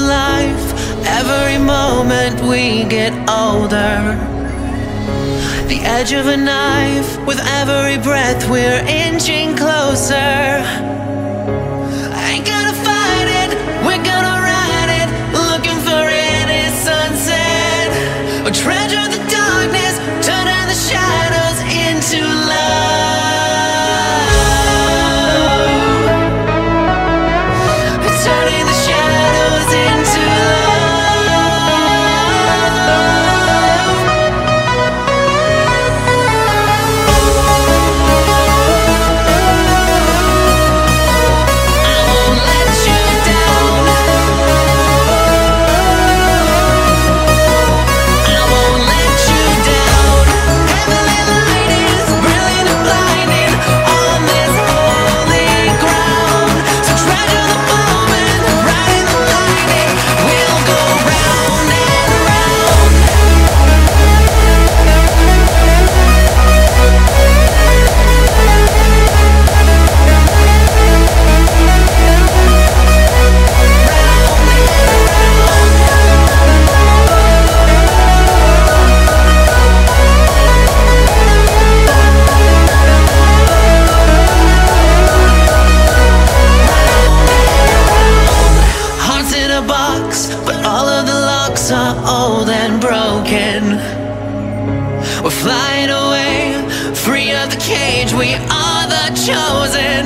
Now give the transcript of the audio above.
life. Every moment we get older. The edge of a knife, with every breath we're inching closer. are old and broken. We're flying away, free of the cage, we are the chosen.